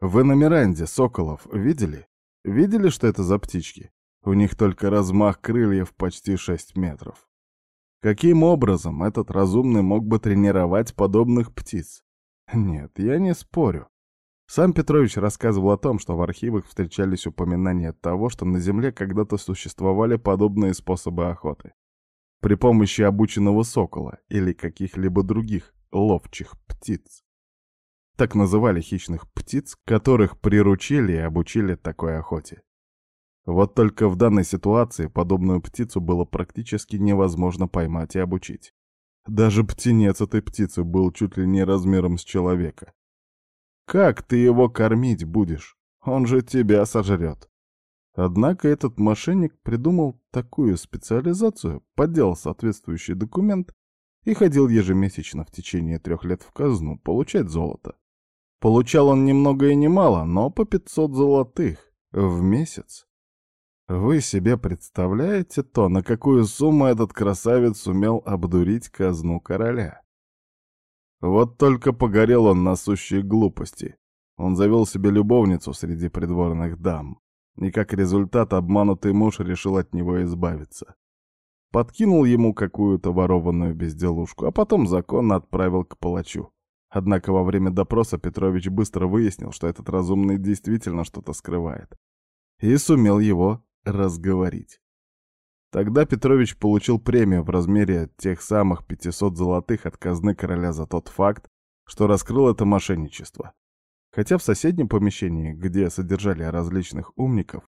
Вы на Миранде соколов видели? Видели, что это за птички? У них только размах крыльев почти 6 метров. Каким образом этот разумный мог бы тренировать подобных птиц? Нет, я не спорю. Сам Петрович рассказывал о том, что в архивах встречались упоминания того, что на Земле когда-то существовали подобные способы охоты. При помощи обученного сокола или каких-либо других ловчих птиц. Так называли хищных птиц, которых приручили и обучили такой охоте. Вот только в данной ситуации подобную птицу было практически невозможно поймать и обучить. Даже птенец этой птицы был чуть ли не размером с человека. Как ты его кормить будешь? Он же тебя сожрет. Однако этот мошенник придумал такую специализацию, подделал соответствующий документ и ходил ежемесячно в течение трех лет в казну получать золото. Получал он ни много и ни мало, но по 500 золотых в месяц. Вы себе представляете то, на какую сумму этот красавец сумел обдурить казну короля? Вот только погорел он на сущей глупости. Он завел себе любовницу среди придворных дам, и как результат обманутый муж решил от него избавиться. Подкинул ему какую-то ворованную безделушку, а потом законно отправил к палачу. Однако во время допроса Петрович быстро выяснил, что этот разумный действительно что-то скрывает. И сумел его разговорить. Тогда Петрович получил премию в размере тех самых 500 золотых от казны короля за тот факт, что раскрыл это мошенничество. Хотя в соседнем помещении, где содержали различных умников,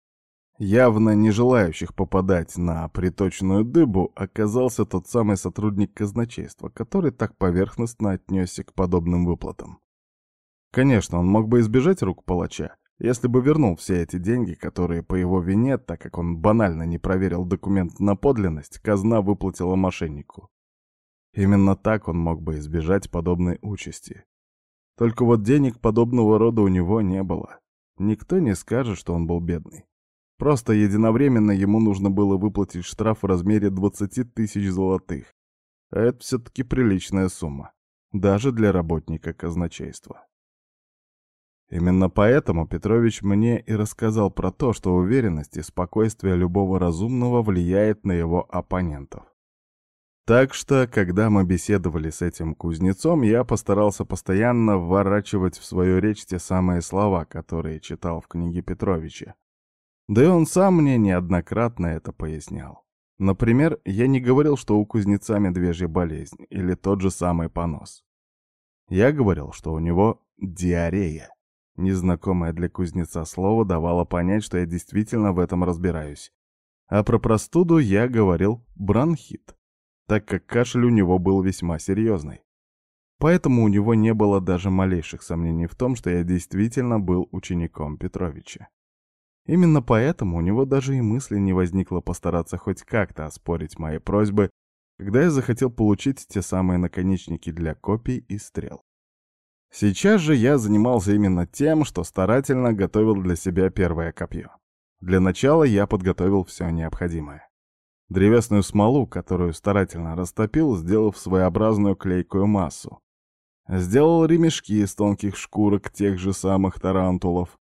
явно не желающих попадать на приточную дыбу, оказался тот самый сотрудник казначейства, который так поверхностно отнесся к подобным выплатам. Конечно, он мог бы избежать рук палача, если бы вернул все эти деньги, которые по его вине, так как он банально не проверил документ на подлинность, казна выплатила мошеннику. Именно так он мог бы избежать подобной участи. Только вот денег подобного рода у него не было. Никто не скажет, что он был бедный. Просто единовременно ему нужно было выплатить штраф в размере 20 тысяч золотых. А это все-таки приличная сумма. Даже для работника казначейства. Именно поэтому Петрович мне и рассказал про то, что уверенность и спокойствие любого разумного влияет на его оппонентов. Так что, когда мы беседовали с этим кузнецом, я постарался постоянно вворачивать в свою речь те самые слова, которые читал в книге Петровича. Да и он сам мне неоднократно это пояснял. Например, я не говорил, что у кузнеца медвежья болезнь или тот же самый понос. Я говорил, что у него диарея. Незнакомое для кузнеца слово давало понять, что я действительно в этом разбираюсь. А про простуду я говорил бронхит, так как кашель у него был весьма серьезный. Поэтому у него не было даже малейших сомнений в том, что я действительно был учеником Петровича. Именно поэтому у него даже и мысли не возникло постараться хоть как-то оспорить мои просьбы, когда я захотел получить те самые наконечники для копий и стрел. Сейчас же я занимался именно тем, что старательно готовил для себя первое копье. Для начала я подготовил все необходимое. Древесную смолу, которую старательно растопил, сделав своеобразную клейкую массу. Сделал ремешки из тонких шкурок тех же самых тарантулов,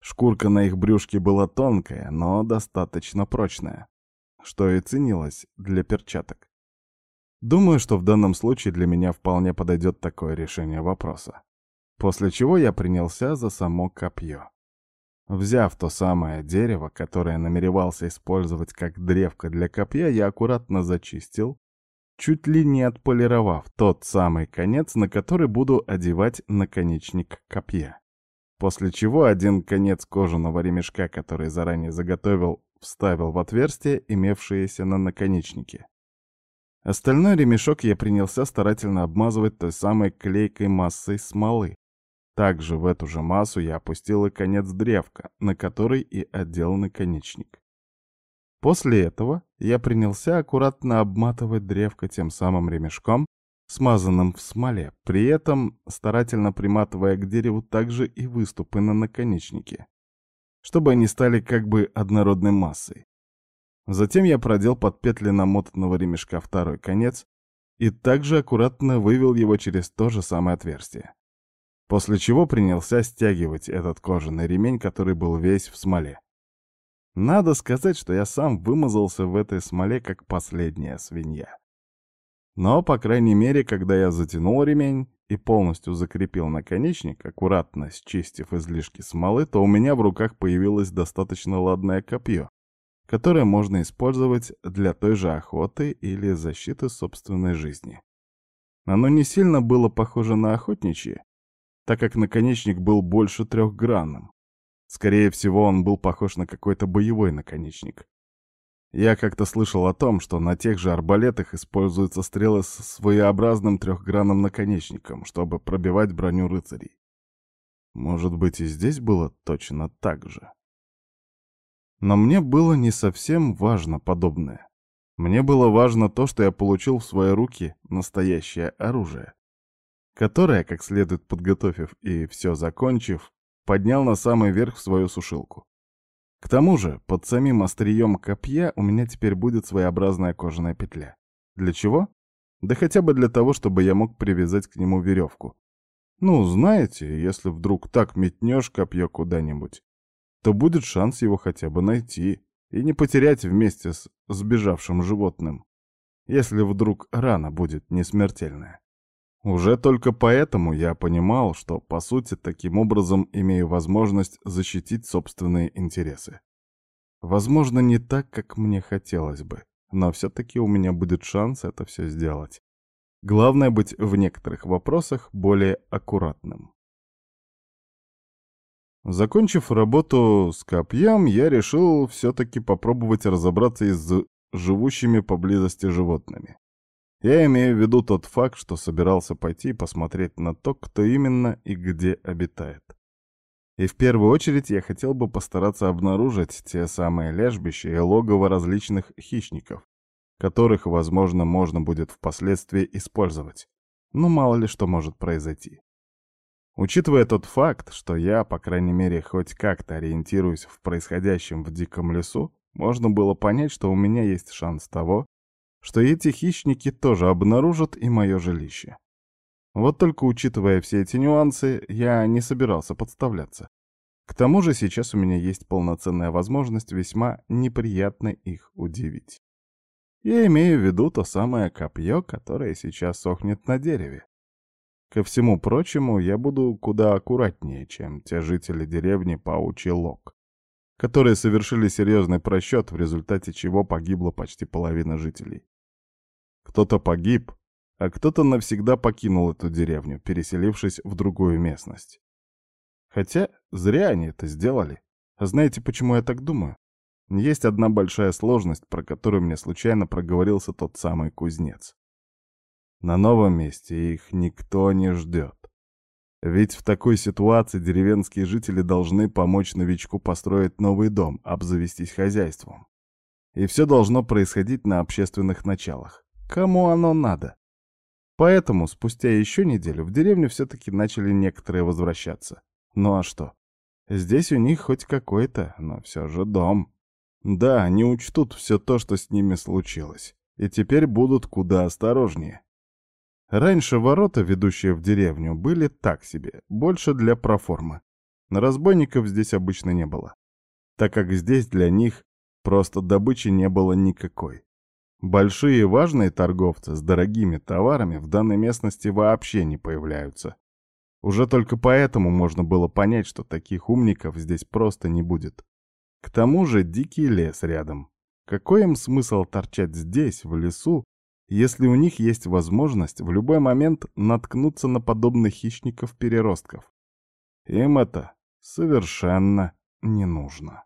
Шкурка на их брюшке была тонкая, но достаточно прочная, что и ценилось для перчаток. Думаю, что в данном случае для меня вполне подойдет такое решение вопроса. После чего я принялся за само копье. Взяв то самое дерево, которое намеревался использовать как древко для копья, я аккуратно зачистил, чуть ли не отполировав тот самый конец, на который буду одевать наконечник копья. После чего один конец кожаного ремешка, который заранее заготовил, вставил в отверстие, имевшееся на наконечнике. Остальной ремешок я принялся старательно обмазывать той самой клейкой массой смолы. Также в эту же массу я опустил и конец древка, на который и отдел наконечник. После этого я принялся аккуратно обматывать древко тем самым ремешком, смазанным в смоле, при этом старательно приматывая к дереву также и выступы на наконечнике, чтобы они стали как бы однородной массой. Затем я продел под петли намотанного ремешка второй конец и также аккуратно вывел его через то же самое отверстие. После чего принялся стягивать этот кожаный ремень, который был весь в смоле. Надо сказать, что я сам вымазался в этой смоле, как последняя свинья. Но, по крайней мере, когда я затянул ремень и полностью закрепил наконечник, аккуратно счистив излишки смолы, то у меня в руках появилось достаточно ладное копье, которое можно использовать для той же охоты или защиты собственной жизни. Оно не сильно было похоже на охотничье, так как наконечник был больше трехгранным. Скорее всего, он был похож на какой-то боевой наконечник. Я как-то слышал о том, что на тех же арбалетах используются стрелы с своеобразным трехгранным наконечником, чтобы пробивать броню рыцарей. Может быть, и здесь было точно так же. Но мне было не совсем важно подобное. Мне было важно то, что я получил в свои руки настоящее оружие, которое, как следует подготовив и все закончив, поднял на самый верх в свою сушилку. К тому же, под самим острием копья у меня теперь будет своеобразная кожаная петля. Для чего? Да хотя бы для того, чтобы я мог привязать к нему веревку. Ну, знаете, если вдруг так метнешь копье куда-нибудь, то будет шанс его хотя бы найти и не потерять вместе с сбежавшим животным, если вдруг рана будет несмертельная. Уже только поэтому я понимал, что, по сути, таким образом имею возможность защитить собственные интересы. Возможно, не так, как мне хотелось бы, но все-таки у меня будет шанс это все сделать. Главное быть в некоторых вопросах более аккуратным. Закончив работу с копьем, я решил все-таки попробовать разобраться с живущими поблизости животными. Я имею в виду тот факт, что собирался пойти посмотреть на то, кто именно и где обитает. И в первую очередь я хотел бы постараться обнаружить те самые лежбища и логово различных хищников, которых, возможно, можно будет впоследствии использовать. Но мало ли что может произойти. Учитывая тот факт, что я, по крайней мере, хоть как-то ориентируюсь в происходящем в диком лесу, можно было понять, что у меня есть шанс того, что эти хищники тоже обнаружат и мое жилище. Вот только учитывая все эти нюансы, я не собирался подставляться. К тому же сейчас у меня есть полноценная возможность весьма неприятно их удивить. Я имею в виду то самое копье, которое сейчас сохнет на дереве. Ко всему прочему, я буду куда аккуратнее, чем те жители деревни Паучий Лог, которые совершили серьезный просчет, в результате чего погибла почти половина жителей. Кто-то погиб, а кто-то навсегда покинул эту деревню, переселившись в другую местность. Хотя зря они это сделали. А знаете, почему я так думаю? Есть одна большая сложность, про которую мне случайно проговорился тот самый кузнец. На новом месте их никто не ждет. Ведь в такой ситуации деревенские жители должны помочь новичку построить новый дом, обзавестись хозяйством. И все должно происходить на общественных началах. Кому оно надо? Поэтому спустя еще неделю в деревню все-таки начали некоторые возвращаться. Ну а что? Здесь у них хоть какой-то, но все же дом. Да, они учтут все то, что с ними случилось. И теперь будут куда осторожнее. Раньше ворота, ведущие в деревню, были так себе, больше для проформы. Разбойников здесь обычно не было, так как здесь для них просто добычи не было никакой. Большие и важные торговцы с дорогими товарами в данной местности вообще не появляются. Уже только поэтому можно было понять, что таких умников здесь просто не будет. К тому же дикий лес рядом. Какой им смысл торчать здесь, в лесу, если у них есть возможность в любой момент наткнуться на подобных хищников-переростков? Им это совершенно не нужно.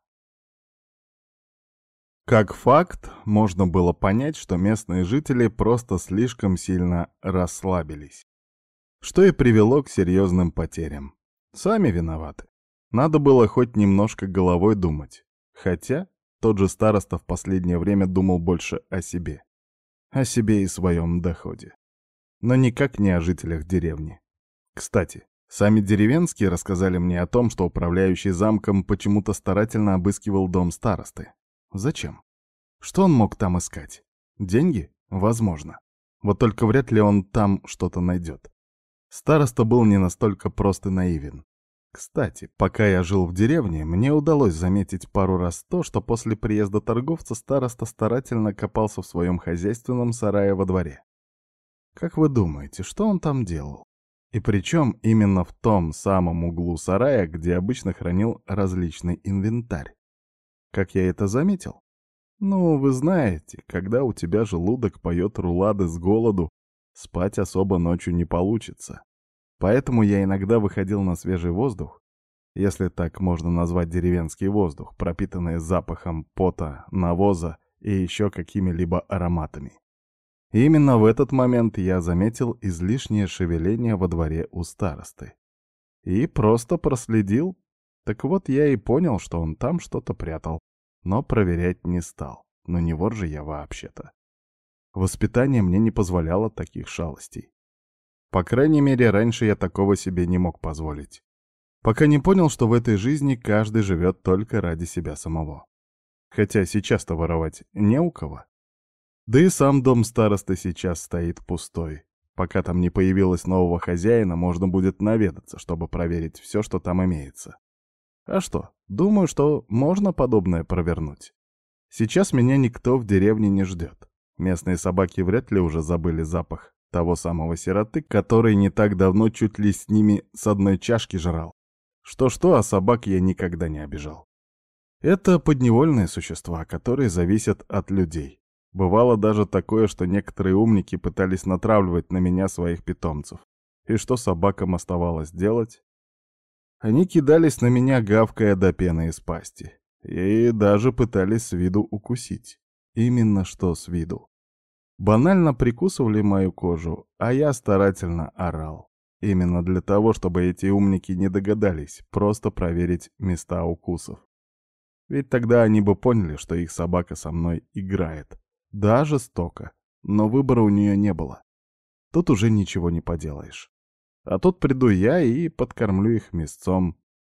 Как факт, можно было понять, что местные жители просто слишком сильно расслабились. Что и привело к серьезным потерям. Сами виноваты. Надо было хоть немножко головой думать. Хотя тот же староста в последнее время думал больше о себе. О себе и своем доходе. Но никак не о жителях деревни. Кстати, сами деревенские рассказали мне о том, что управляющий замком почему-то старательно обыскивал дом старосты. Зачем? Что он мог там искать? Деньги? Возможно. Вот только вряд ли он там что-то найдет. Староста был не настолько прост и наивен. Кстати, пока я жил в деревне, мне удалось заметить пару раз то, что после приезда торговца староста старательно копался в своем хозяйственном сарае во дворе. Как вы думаете, что он там делал? И причем именно в том самом углу сарая, где обычно хранил различный инвентарь. Как я это заметил? Ну, вы знаете, когда у тебя желудок поет рулады с голоду, спать особо ночью не получится. Поэтому я иногда выходил на свежий воздух, если так можно назвать деревенский воздух, пропитанный запахом пота, навоза и еще какими-либо ароматами. И именно в этот момент я заметил излишнее шевеление во дворе у старосты. И просто проследил. Так вот я и понял, что он там что-то прятал, но проверять не стал. Но не вор же я вообще-то. Воспитание мне не позволяло таких шалостей. По крайней мере, раньше я такого себе не мог позволить. Пока не понял, что в этой жизни каждый живет только ради себя самого. Хотя сейчас-то воровать не у кого. Да и сам дом старосты сейчас стоит пустой. Пока там не появилось нового хозяина, можно будет наведаться, чтобы проверить все, что там имеется. А что, думаю, что можно подобное провернуть. Сейчас меня никто в деревне не ждет. Местные собаки вряд ли уже забыли запах того самого сироты, который не так давно чуть ли с ними с одной чашки жрал. Что-что, а собак я никогда не обижал. Это подневольные существа, которые зависят от людей. Бывало даже такое, что некоторые умники пытались натравливать на меня своих питомцев. И что собакам оставалось делать? Они кидались на меня, гавкая до пены из пасти. И даже пытались с виду укусить. Именно что с виду. Банально прикусывали мою кожу, а я старательно орал. Именно для того, чтобы эти умники не догадались просто проверить места укусов. Ведь тогда они бы поняли, что их собака со мной играет. Да, жестоко, но выбора у нее не было. Тут уже ничего не поделаешь. А тут приду я и подкормлю их мясцом.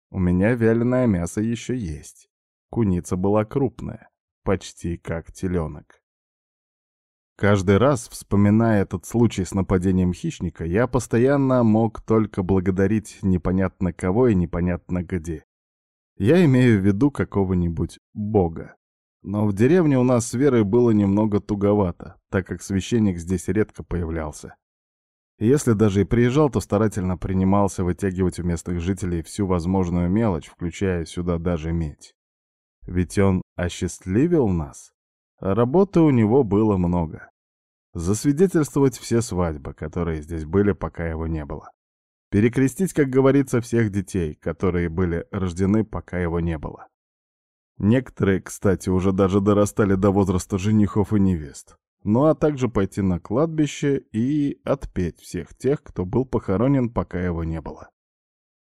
У меня вяленое мясо еще есть. Куница была крупная, почти как теленок. Каждый раз, вспоминая этот случай с нападением хищника, я постоянно мог только благодарить непонятно кого и непонятно где. Я имею в виду какого-нибудь бога. Но в деревне у нас с Верой было немного туговато, так как священник здесь редко появлялся. Если даже и приезжал, то старательно принимался вытягивать у местных жителей всю возможную мелочь, включая сюда даже медь. Ведь он осчастливил нас. Работы у него было много. Засвидетельствовать все свадьбы, которые здесь были, пока его не было. Перекрестить, как говорится, всех детей, которые были рождены, пока его не было. Некоторые, кстати, уже даже дорастали до возраста женихов и невест. Ну а также пойти на кладбище и отпеть всех тех, кто был похоронен, пока его не было.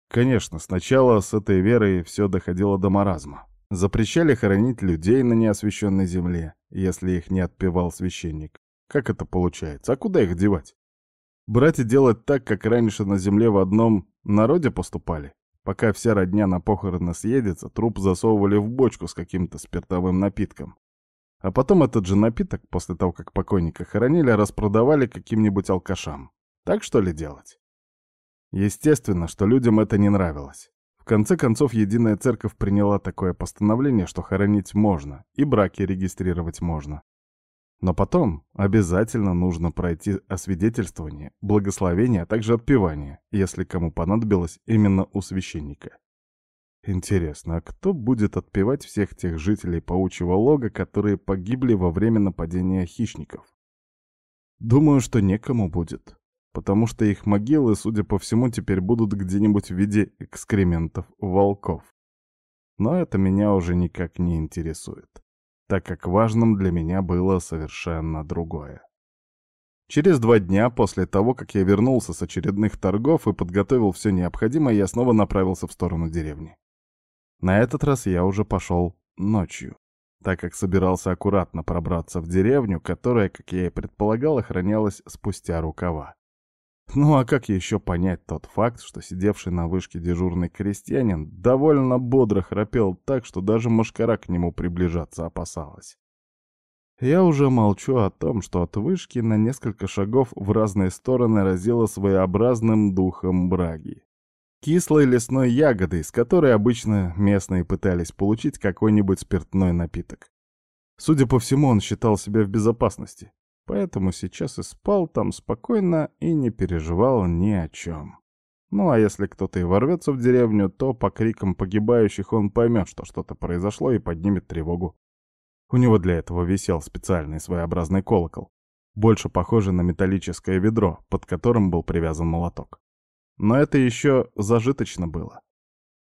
Конечно, сначала с этой верой все доходило до маразма. Запрещали хоронить людей на неосвященной земле, если их не отпевал священник. Как это получается? А куда их девать? Брать и делать так, как раньше на земле в одном народе поступали? Пока вся родня на похороны съедется, труп засовывали в бочку с каким-то спиртовым напитком. А потом этот же напиток, после того, как покойника хоронили, распродавали каким-нибудь алкашам. Так что ли делать? Естественно, что людям это не нравилось конце концов, Единая Церковь приняла такое постановление, что хоронить можно, и браки регистрировать можно. Но потом обязательно нужно пройти освидетельствование, благословение, а также отпевание, если кому понадобилось именно у священника. Интересно, а кто будет отпевать всех тех жителей паучьего лога, которые погибли во время нападения хищников? Думаю, что некому будет потому что их могилы, судя по всему, теперь будут где-нибудь в виде экскрементов волков. Но это меня уже никак не интересует, так как важным для меня было совершенно другое. Через два дня после того, как я вернулся с очередных торгов и подготовил все необходимое, я снова направился в сторону деревни. На этот раз я уже пошел ночью, так как собирался аккуратно пробраться в деревню, которая, как я и предполагал, охранялась спустя рукава. Ну а как еще понять тот факт, что сидевший на вышке дежурный крестьянин довольно бодро храпел так, что даже мошкара к нему приближаться опасалась? Я уже молчу о том, что от вышки на несколько шагов в разные стороны разило своеобразным духом браги. Кислой лесной ягодой, с которой обычно местные пытались получить какой-нибудь спиртной напиток. Судя по всему, он считал себя в безопасности, поэтому сейчас и спал там спокойно и не переживал ни о чем. Ну а если кто-то и ворвется в деревню, то по крикам погибающих он поймет, что что-то произошло и поднимет тревогу. У него для этого висел специальный своеобразный колокол, больше похожий на металлическое ведро, под которым был привязан молоток. Но это еще зажиточно было.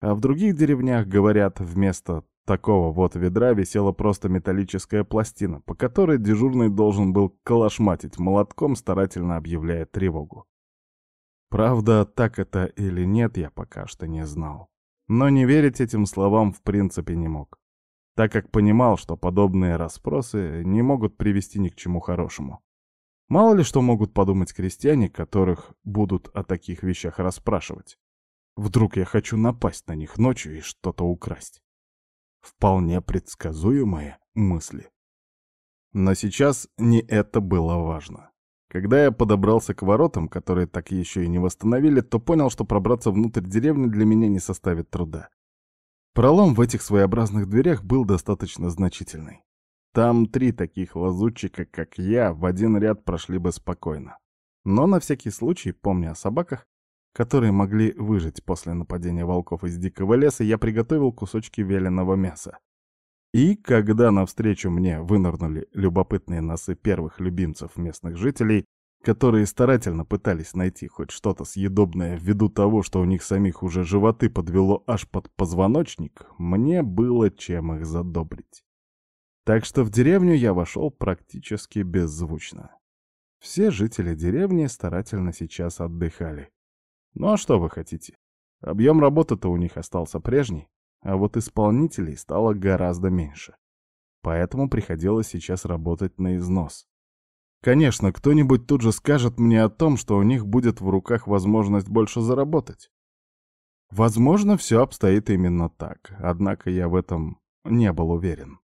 А в других деревнях, говорят, вместо такого вот ведра висела просто металлическая пластина, по которой дежурный должен был калашматить молотком, старательно объявляя тревогу. Правда, так это или нет, я пока что не знал. Но не верить этим словам в принципе не мог так как понимал, что подобные расспросы не могут привести ни к чему хорошему. Мало ли что могут подумать крестьяне, которых будут о таких вещах расспрашивать. Вдруг я хочу напасть на них ночью и что-то украсть. Вполне предсказуемые мысли. Но сейчас не это было важно. Когда я подобрался к воротам, которые так еще и не восстановили, то понял, что пробраться внутрь деревни для меня не составит труда. Пролом в этих своеобразных дверях был достаточно значительный. Там три таких лазутчика, как я, в один ряд прошли бы спокойно. Но на всякий случай, помня о собаках, которые могли выжить после нападения волков из дикого леса, я приготовил кусочки вяленого мяса. И когда навстречу мне вынырнули любопытные носы первых любимцев местных жителей, которые старательно пытались найти хоть что-то съедобное ввиду того, что у них самих уже животы подвело аж под позвоночник, мне было чем их задобрить. Так что в деревню я вошел практически беззвучно. Все жители деревни старательно сейчас отдыхали. Ну а что вы хотите? Объем работы-то у них остался прежний, а вот исполнителей стало гораздо меньше. Поэтому приходилось сейчас работать на износ. Конечно, кто-нибудь тут же скажет мне о том, что у них будет в руках возможность больше заработать. Возможно, все обстоит именно так, однако я в этом не был уверен.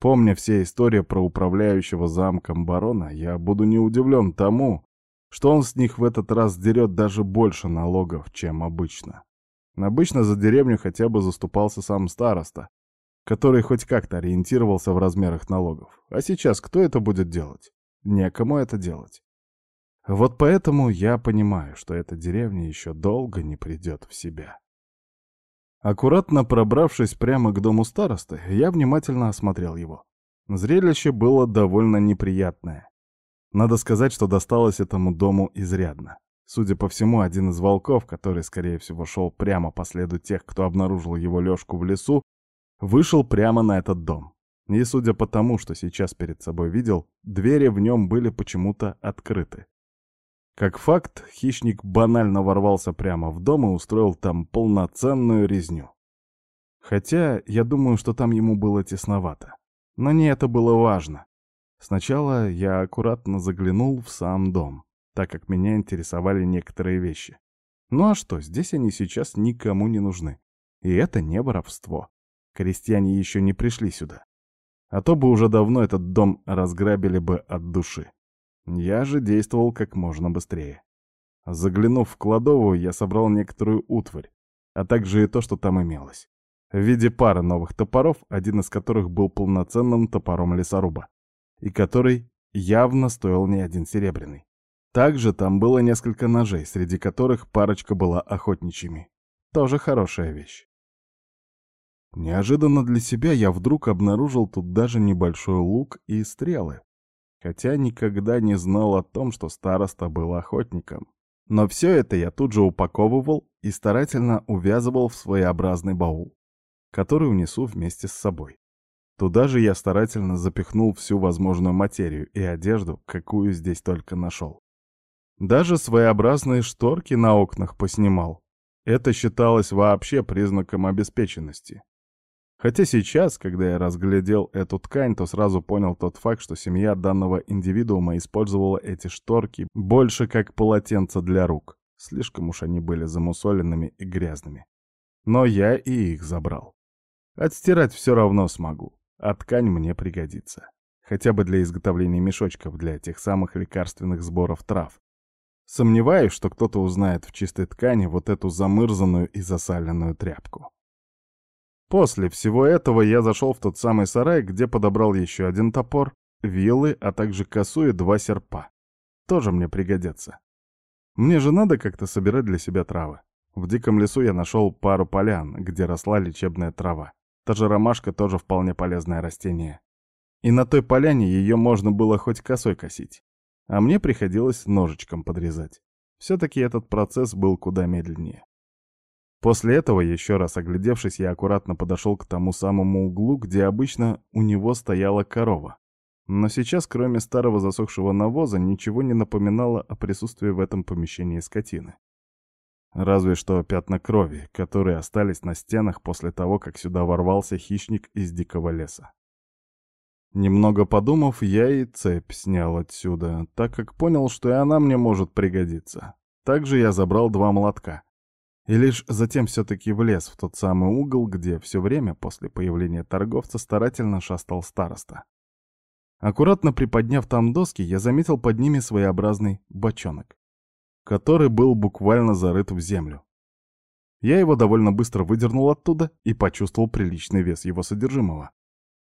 Помня все истории про управляющего замком барона, я буду не удивлен тому, что он с них в этот раз дерет даже больше налогов, чем обычно. Обычно за деревню хотя бы заступался сам староста, который хоть как-то ориентировался в размерах налогов. А сейчас кто это будет делать? Некому это делать. Вот поэтому я понимаю, что эта деревня еще долго не придет в себя. Аккуратно пробравшись прямо к дому старосты, я внимательно осмотрел его. Зрелище было довольно неприятное. Надо сказать, что досталось этому дому изрядно. Судя по всему, один из волков, который, скорее всего, шел прямо по следу тех, кто обнаружил его лёжку в лесу, вышел прямо на этот дом. И судя по тому, что сейчас перед собой видел, двери в нем были почему-то открыты. Как факт, хищник банально ворвался прямо в дом и устроил там полноценную резню. Хотя, я думаю, что там ему было тесновато. Но не это было важно. Сначала я аккуратно заглянул в сам дом, так как меня интересовали некоторые вещи. Ну а что, здесь они сейчас никому не нужны. И это не воровство. Крестьяне еще не пришли сюда. А то бы уже давно этот дом разграбили бы от души. Я же действовал как можно быстрее. Заглянув в кладовую, я собрал некоторую утварь, а также и то, что там имелось. В виде пары новых топоров, один из которых был полноценным топором лесоруба, и который явно стоил не один серебряный. Также там было несколько ножей, среди которых парочка была охотничьими. Тоже хорошая вещь. Неожиданно для себя я вдруг обнаружил тут даже небольшой лук и стрелы. Хотя никогда не знал о том, что староста был охотником. Но все это я тут же упаковывал и старательно увязывал в своеобразный баул, который унесу вместе с собой. Туда же я старательно запихнул всю возможную материю и одежду, какую здесь только нашел. Даже своеобразные шторки на окнах поснимал. Это считалось вообще признаком обеспеченности. Хотя сейчас, когда я разглядел эту ткань, то сразу понял тот факт, что семья данного индивидуума использовала эти шторки больше как полотенца для рук. Слишком уж они были замусоленными и грязными. Но я и их забрал. Отстирать все равно смогу, а ткань мне пригодится. хотя бы для изготовления мешочков для тех самых лекарственных сборов трав. Сомневаюсь, что кто-то узнает в чистой ткани вот эту замырзанную и засаленную тряпку. После всего этого я зашел в тот самый сарай, где подобрал еще один топор, вилы, а также косу и два серпа. Тоже мне пригодятся. Мне же надо как-то собирать для себя травы. В диком лесу я нашел пару полян, где росла лечебная трава. Та же ромашка тоже вполне полезное растение. И на той поляне ее можно было хоть косой косить. А мне приходилось ножичком подрезать. Все-таки этот процесс был куда медленнее. После этого, еще раз оглядевшись, я аккуратно подошел к тому самому углу, где обычно у него стояла корова. Но сейчас, кроме старого засохшего навоза, ничего не напоминало о присутствии в этом помещении скотины. Разве что пятна крови, которые остались на стенах после того, как сюда ворвался хищник из дикого леса. Немного подумав, я и цепь снял отсюда, так как понял, что и она мне может пригодиться. Также я забрал два молотка. И лишь затем все-таки влез в тот самый угол, где все время после появления торговца старательно шастал староста. Аккуратно приподняв там доски, я заметил под ними своеобразный бочонок который был буквально зарыт в землю. Я его довольно быстро выдернул оттуда и почувствовал приличный вес его содержимого.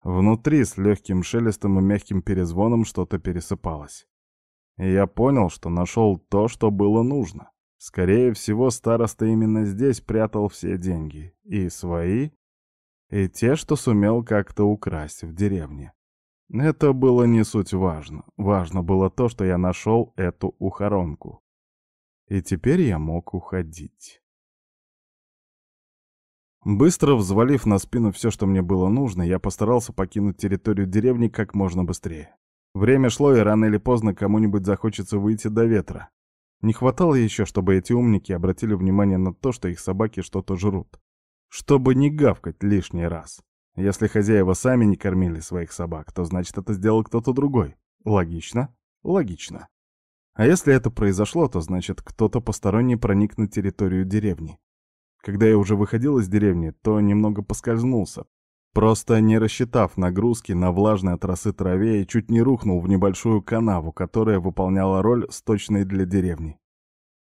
Внутри с легким шелестом и мягким перезвоном что-то пересыпалось. И я понял, что нашел то, что было нужно. Скорее всего, староста именно здесь прятал все деньги. И свои, и те, что сумел как-то украсть в деревне. Это было не суть важно. Важно было то, что я нашел эту ухоронку. И теперь я мог уходить. Быстро взвалив на спину все, что мне было нужно, я постарался покинуть территорию деревни как можно быстрее. Время шло, и рано или поздно кому-нибудь захочется выйти до ветра. Не хватало еще, чтобы эти умники обратили внимание на то, что их собаки что-то жрут. Чтобы не гавкать лишний раз. Если хозяева сами не кормили своих собак, то значит это сделал кто-то другой. Логично? Логично. А если это произошло, то значит кто-то посторонний проник на территорию деревни. Когда я уже выходил из деревни, то немного поскользнулся, просто не рассчитав нагрузки на влажной от траве и чуть не рухнул в небольшую канаву, которая выполняла роль сточной для деревни.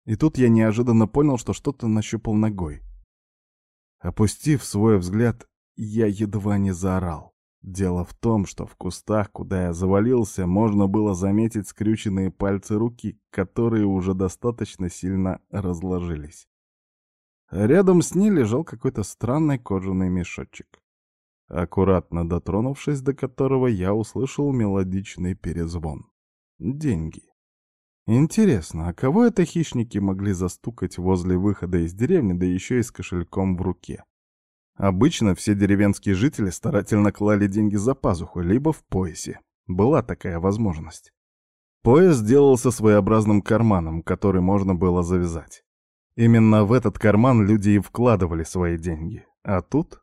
И тут я неожиданно понял, что что-то нащупал ногой. Опустив свой взгляд, я едва не заорал. Дело в том, что в кустах, куда я завалился, можно было заметить скрюченные пальцы руки, которые уже достаточно сильно разложились. Рядом с ней лежал какой-то странный кожаный мешочек, аккуратно дотронувшись до которого я услышал мелодичный перезвон. Деньги. Интересно, а кого это хищники могли застукать возле выхода из деревни, да еще и с кошельком в руке? Обычно все деревенские жители старательно клали деньги за пазуху, либо в поясе. Была такая возможность. Пояс делался своеобразным карманом, который можно было завязать. Именно в этот карман люди и вкладывали свои деньги. А тут...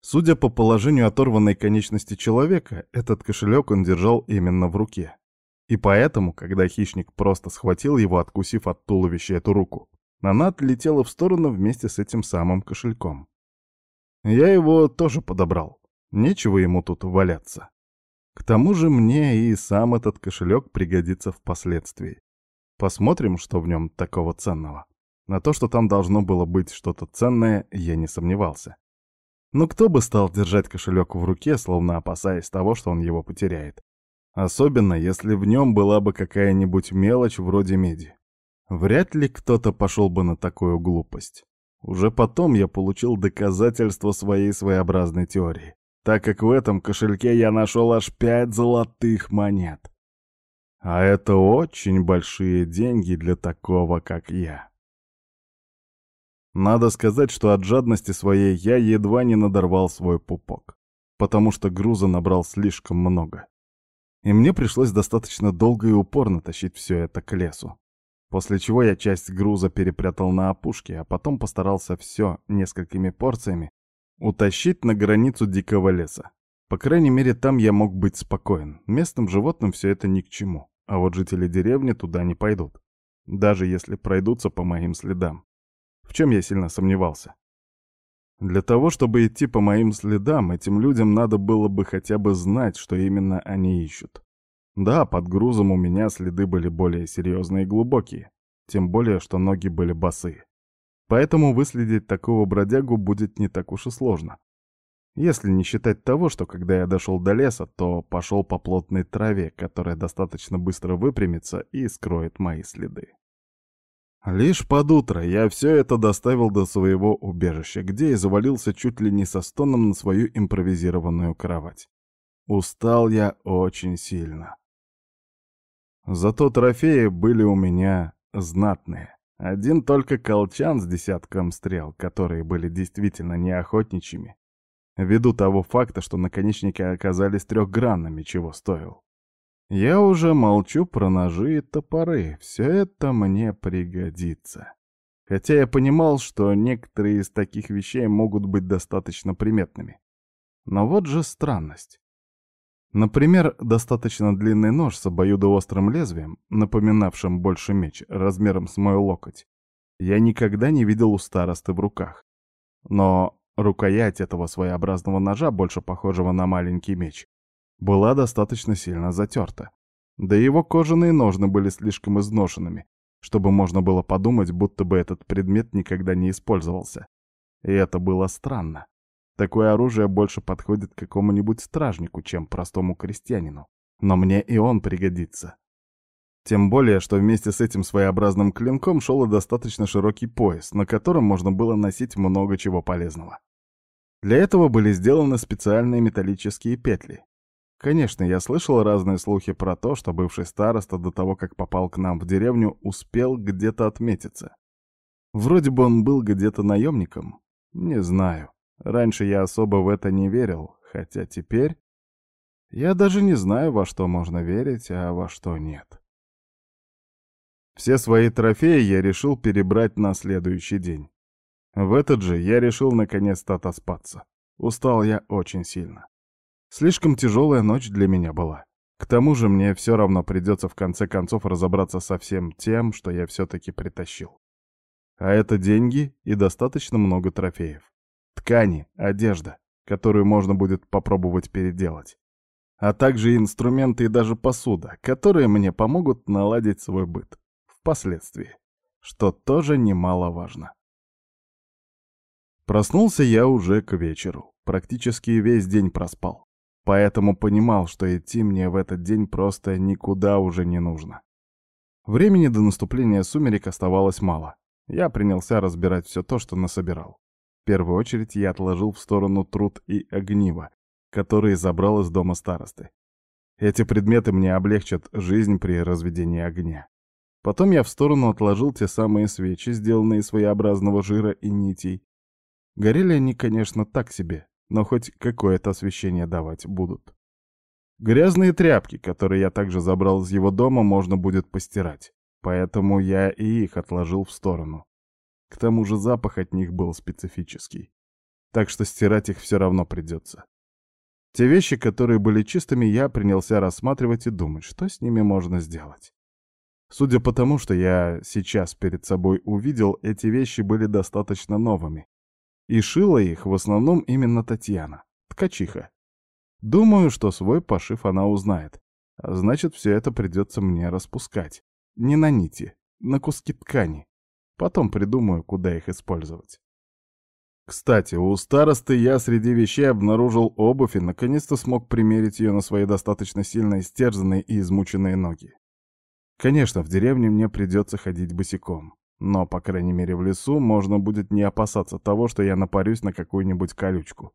Судя по положению оторванной конечности человека, этот кошелек он держал именно в руке. И поэтому, когда хищник просто схватил его, откусив от туловища эту руку, она отлетела в сторону вместе с этим самым кошельком. Я его тоже подобрал. Нечего ему тут валяться. К тому же мне и сам этот кошелек пригодится впоследствии. Посмотрим, что в нем такого ценного. На то, что там должно было быть что-то ценное, я не сомневался. Но кто бы стал держать кошелек в руке, словно опасаясь того, что он его потеряет? Особенно, если в нем была бы какая-нибудь мелочь вроде меди. Вряд ли кто-то пошел бы на такую глупость. Уже потом я получил доказательство своей своеобразной теории, так как в этом кошельке я нашел аж пять золотых монет. А это очень большие деньги для такого, как я. Надо сказать, что от жадности своей я едва не надорвал свой пупок, потому что груза набрал слишком много. И мне пришлось достаточно долго и упорно тащить все это к лесу. После чего я часть груза перепрятал на опушке, а потом постарался все несколькими порциями утащить на границу дикого леса. По крайней мере, там я мог быть спокоен. Местным животным все это ни к чему. А вот жители деревни туда не пойдут. Даже если пройдутся по моим следам. В чем я сильно сомневался. Для того, чтобы идти по моим следам, этим людям надо было бы хотя бы знать, что именно они ищут. Да, под грузом у меня следы были более серьезные и глубокие, тем более, что ноги были босые. Поэтому выследить такого бродягу будет не так уж и сложно. Если не считать того, что когда я дошел до леса, то пошел по плотной траве, которая достаточно быстро выпрямится и скроет мои следы. Лишь под утро я все это доставил до своего убежища, где и завалился чуть ли не со стоном на свою импровизированную кровать. Устал я очень сильно. Зато трофеи были у меня знатные. Один только колчан с десятком стрел, которые были действительно не охотничьими, ввиду того факта, что наконечники оказались трехгранными, чего стоил. Я уже молчу про ножи и топоры, все это мне пригодится. Хотя я понимал, что некоторые из таких вещей могут быть достаточно приметными. Но вот же странность. Например, достаточно длинный нож с обоюдоострым лезвием, напоминавшим больше меч, размером с мой локоть, я никогда не видел у старосты в руках. Но рукоять этого своеобразного ножа, больше похожего на маленький меч, была достаточно сильно затерта. Да и его кожаные ножны были слишком изношенными, чтобы можно было подумать, будто бы этот предмет никогда не использовался. И это было странно. Такое оружие больше подходит какому-нибудь стражнику, чем простому крестьянину. Но мне и он пригодится. Тем более, что вместе с этим своеобразным клинком шел и достаточно широкий пояс, на котором можно было носить много чего полезного. Для этого были сделаны специальные металлические петли. Конечно, я слышал разные слухи про то, что бывший староста до того, как попал к нам в деревню, успел где-то отметиться. Вроде бы он был где-то наемником. Не знаю. Раньше я особо в это не верил, хотя теперь... Я даже не знаю, во что можно верить, а во что нет. Все свои трофеи я решил перебрать на следующий день. В этот же я решил наконец-то отоспаться. Устал я очень сильно. Слишком тяжелая ночь для меня была. К тому же мне все равно придется в конце концов разобраться со всем тем, что я все-таки притащил. А это деньги и достаточно много трофеев. Ткани, одежда, которую можно будет попробовать переделать. А также инструменты и даже посуда, которые мне помогут наладить свой быт. Впоследствии. Что тоже немаловажно. Проснулся я уже к вечеру. Практически весь день проспал. Поэтому понимал, что идти мне в этот день просто никуда уже не нужно. Времени до наступления сумерек оставалось мало. Я принялся разбирать все то, что насобирал первую очередь я отложил в сторону труд и огниво, которые забрал из дома старосты. Эти предметы мне облегчат жизнь при разведении огня. Потом я в сторону отложил те самые свечи, сделанные из своеобразного жира и нитей. Горели они, конечно, так себе, но хоть какое-то освещение давать будут. Грязные тряпки, которые я также забрал из его дома, можно будет постирать, поэтому я и их отложил в сторону. К тому же запах от них был специфический. Так что стирать их все равно придется. Те вещи, которые были чистыми, я принялся рассматривать и думать, что с ними можно сделать. Судя по тому, что я сейчас перед собой увидел, эти вещи были достаточно новыми. И шила их в основном именно Татьяна, ткачиха. Думаю, что свой пошив она узнает. Значит, все это придется мне распускать. Не на нити, на куски ткани. Потом придумаю, куда их использовать. Кстати, у старосты я среди вещей обнаружил обувь и наконец-то смог примерить ее на свои достаточно сильно истерзанные и измученные ноги. Конечно, в деревне мне придется ходить босиком, но, по крайней мере, в лесу можно будет не опасаться того, что я напарюсь на какую-нибудь колючку.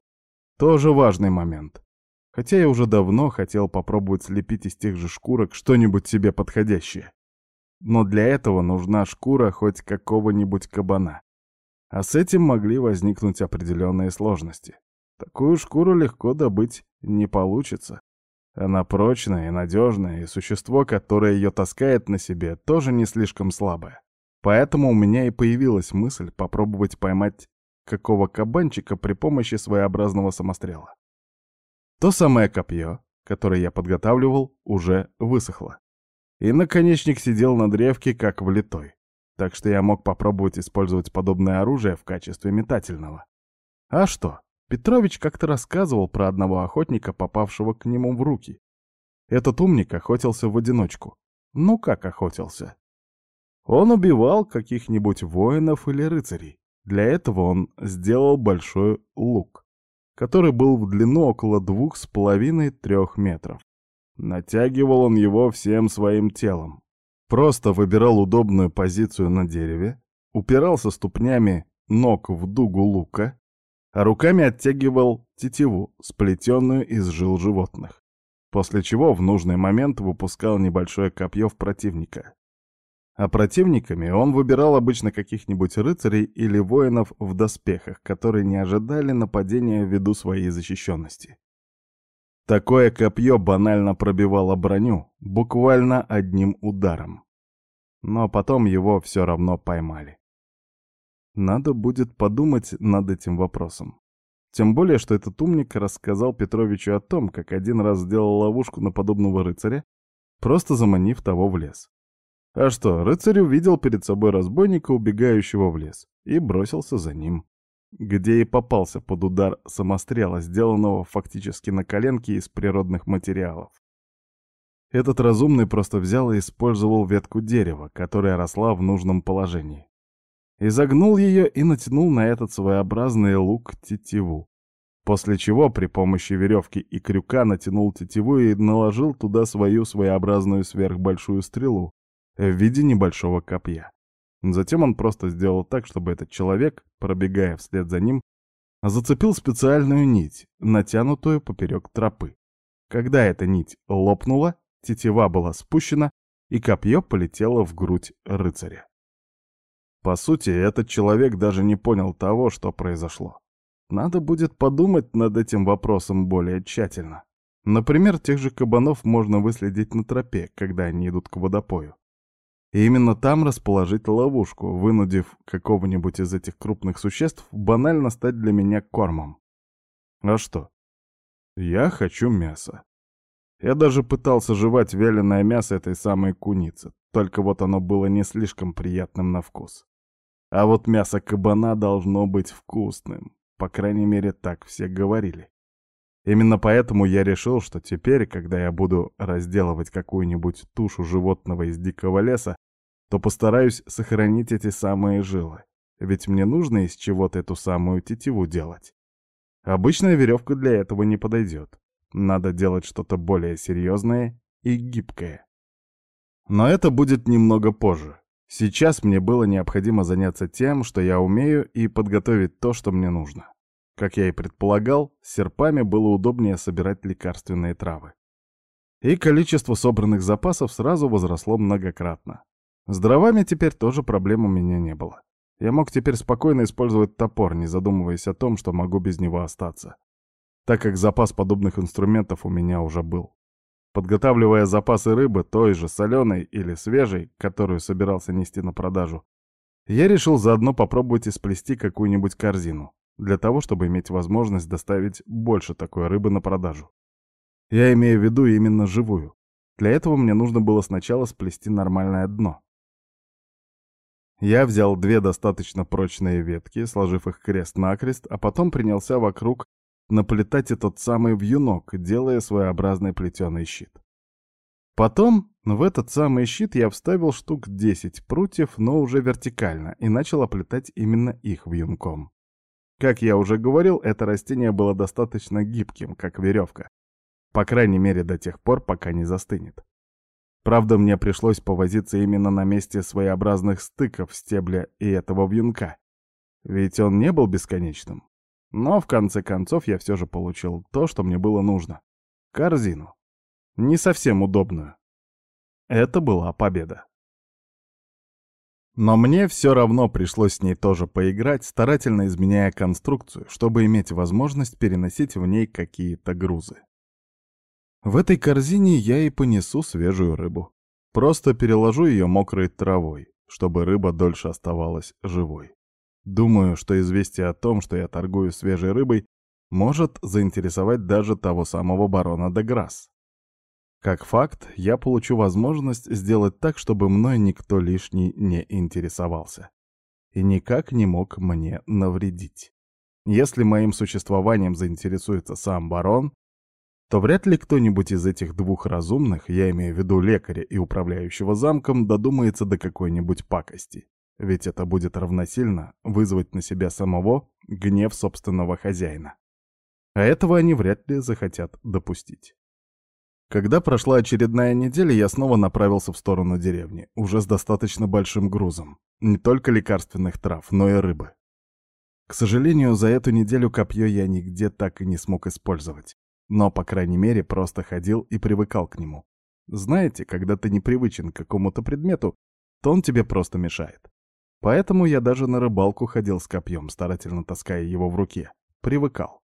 Тоже важный момент. Хотя я уже давно хотел попробовать слепить из тех же шкурок что-нибудь себе подходящее но для этого нужна шкура хоть какого-нибудь кабана. А с этим могли возникнуть определенные сложности. Такую шкуру легко добыть не получится. Она прочная и надежная, и существо, которое ее таскает на себе, тоже не слишком слабое. Поэтому у меня и появилась мысль попробовать поймать какого кабанчика при помощи своеобразного самострела. То самое копье, которое я подготавливал, уже высохло и наконечник сидел на древке как влитой, так что я мог попробовать использовать подобное оружие в качестве метательного. А что? Петрович как-то рассказывал про одного охотника, попавшего к нему в руки. Этот умник охотился в одиночку. Ну как охотился? Он убивал каких-нибудь воинов или рыцарей. Для этого он сделал большой лук, который был в длину около двух с половиной-трех метров. Натягивал он его всем своим телом. Просто выбирал удобную позицию на дереве, упирался ступнями ног в дугу лука, а руками оттягивал тетиву, сплетенную из жил животных, после чего в нужный момент выпускал небольшое копье в противника. А противниками он выбирал обычно каких-нибудь рыцарей или воинов в доспехах, которые не ожидали нападения ввиду своей защищенности. Такое копье банально пробивало броню, буквально одним ударом. Но потом его все равно поймали. Надо будет подумать над этим вопросом. Тем более, что этот умник рассказал Петровичу о том, как один раз сделал ловушку на подобного рыцаря, просто заманив того в лес. А что, рыцарь увидел перед собой разбойника, убегающего в лес, и бросился за ним. Где и попался под удар самострела, сделанного фактически на коленке из природных материалов. Этот разумный просто взял и использовал ветку дерева, которая росла в нужном положении. Изогнул ее и натянул на этот своеобразный лук тетиву. После чего при помощи веревки и крюка натянул тетиву и наложил туда свою своеобразную сверхбольшую стрелу, в виде небольшого копья. Затем он просто сделал так, чтобы этот человек, пробегая вслед за ним, зацепил специальную нить, натянутую поперек тропы. Когда эта нить лопнула, тетива была спущена, и копье полетело в грудь рыцаря. По сути, этот человек даже не понял того, что произошло. Надо будет подумать над этим вопросом более тщательно. Например, тех же кабанов можно выследить на тропе, когда они идут к водопою. И именно там расположить ловушку, вынудив какого-нибудь из этих крупных существ банально стать для меня кормом. А что? Я хочу мяса. Я даже пытался жевать вяленое мясо этой самой куницы, только вот оно было не слишком приятным на вкус. А вот мясо кабана должно быть вкусным, по крайней мере так все говорили. Именно поэтому я решил, что теперь, когда я буду разделывать какую-нибудь тушу животного из дикого леса, то постараюсь сохранить эти самые жилы, ведь мне нужно из чего-то эту самую тетиву делать. Обычная веревка для этого не подойдет. Надо делать что-то более серьезное и гибкое. Но это будет немного позже. Сейчас мне было необходимо заняться тем, что я умею, и подготовить то, что мне нужно. Как я и предполагал, серпами было удобнее собирать лекарственные травы. И количество собранных запасов сразу возросло многократно. С дровами теперь тоже проблем у меня не было. Я мог теперь спокойно использовать топор, не задумываясь о том, что могу без него остаться. Так как запас подобных инструментов у меня уже был. Подготавливая запасы рыбы, той же соленой или свежей, которую собирался нести на продажу, я решил заодно попробовать исплести какую-нибудь корзину для того, чтобы иметь возможность доставить больше такой рыбы на продажу. Я имею в виду именно живую. Для этого мне нужно было сначала сплести нормальное дно. Я взял две достаточно прочные ветки, сложив их крест-накрест, а потом принялся вокруг наплетать этот самый вьюнок, делая своеобразный плетеный щит. Потом в этот самый щит я вставил штук 10 прутьев, но уже вертикально, и начал оплетать именно их вьюнком. Как я уже говорил, это растение было достаточно гибким, как веревка. По крайней мере, до тех пор, пока не застынет. Правда, мне пришлось повозиться именно на месте своеобразных стыков стебля и этого вьюнка. Ведь он не был бесконечным. Но в конце концов я все же получил то, что мне было нужно. Корзину. Не совсем удобную. Это была победа. Но мне все равно пришлось с ней тоже поиграть, старательно изменяя конструкцию, чтобы иметь возможность переносить в ней какие-то грузы. В этой корзине я и понесу свежую рыбу. Просто переложу ее мокрой травой, чтобы рыба дольше оставалась живой. Думаю, что известие о том, что я торгую свежей рыбой, может заинтересовать даже того самого барона де. Как факт, я получу возможность сделать так, чтобы мной никто лишний не интересовался. И никак не мог мне навредить. Если моим существованием заинтересуется сам барон, то вряд ли кто-нибудь из этих двух разумных, я имею в виду лекаря и управляющего замком, додумается до какой-нибудь пакости. Ведь это будет равносильно вызвать на себя самого гнев собственного хозяина. А этого они вряд ли захотят допустить. Когда прошла очередная неделя, я снова направился в сторону деревни, уже с достаточно большим грузом. Не только лекарственных трав, но и рыбы. К сожалению, за эту неделю копье я нигде так и не смог использовать. Но, по крайней мере, просто ходил и привыкал к нему. Знаете, когда ты непривычен к какому-то предмету, то он тебе просто мешает. Поэтому я даже на рыбалку ходил с копьем, старательно таская его в руке. Привыкал.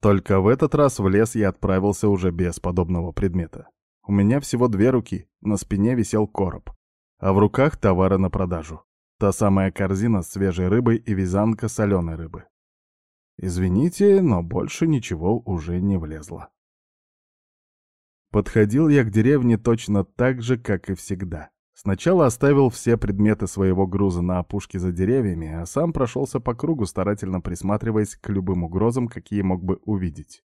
Только в этот раз в лес я отправился уже без подобного предмета. У меня всего две руки, на спине висел короб, а в руках товары на продажу. Та самая корзина с свежей рыбой и вязанка соленой рыбы. Извините, но больше ничего уже не влезло. Подходил я к деревне точно так же, как и всегда. Сначала оставил все предметы своего груза на опушке за деревьями, а сам прошелся по кругу, старательно присматриваясь к любым угрозам, какие мог бы увидеть.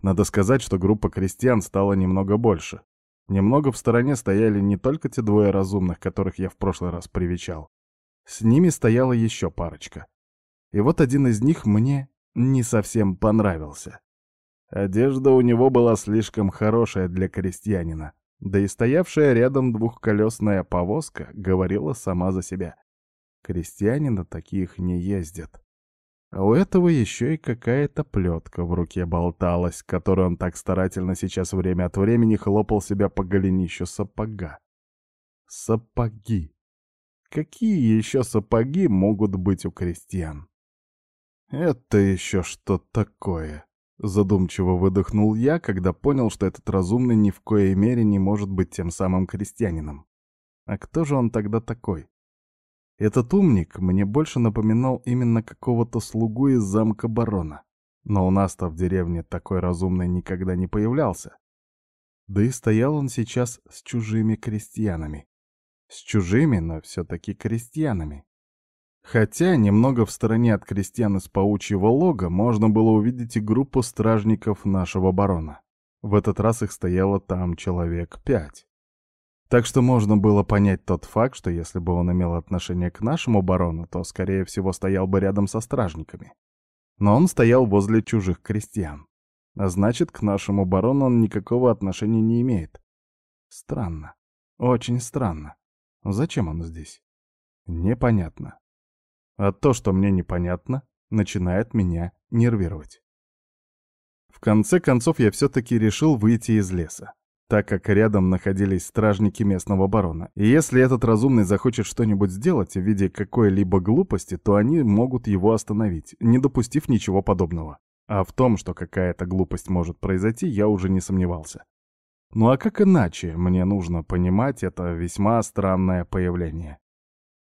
Надо сказать, что группа крестьян стала немного больше. Немного в стороне стояли не только те двое разумных, которых я в прошлый раз привечал. С ними стояла еще парочка. И вот один из них мне не совсем понравился. Одежда у него была слишком хорошая для крестьянина. Да и стоявшая рядом двухколесная повозка говорила сама за себя. Крестьяне на таких не ездят. А у этого еще и какая-то плетка в руке болталась, которой он так старательно сейчас время от времени хлопал себя по голенищу сапога. Сапоги. Какие еще сапоги могут быть у крестьян? Это еще что такое? Задумчиво выдохнул я, когда понял, что этот разумный ни в коей мере не может быть тем самым крестьянином. А кто же он тогда такой? Этот умник мне больше напоминал именно какого-то слугу из замка барона. Но у нас-то в деревне такой разумный никогда не появлялся. Да и стоял он сейчас с чужими крестьянами. С чужими, но все-таки крестьянами. Хотя немного в стороне от крестьян из паучьего лога можно было увидеть и группу стражников нашего барона. В этот раз их стояло там человек пять. Так что можно было понять тот факт, что если бы он имел отношение к нашему барону, то, скорее всего, стоял бы рядом со стражниками. Но он стоял возле чужих крестьян. А значит, к нашему барону он никакого отношения не имеет. Странно. Очень странно. Зачем он здесь? Непонятно. А то, что мне непонятно, начинает меня нервировать. В конце концов, я все-таки решил выйти из леса, так как рядом находились стражники местного барона. И если этот разумный захочет что-нибудь сделать в виде какой-либо глупости, то они могут его остановить, не допустив ничего подобного. А в том, что какая-то глупость может произойти, я уже не сомневался. Ну а как иначе мне нужно понимать это весьма странное появление?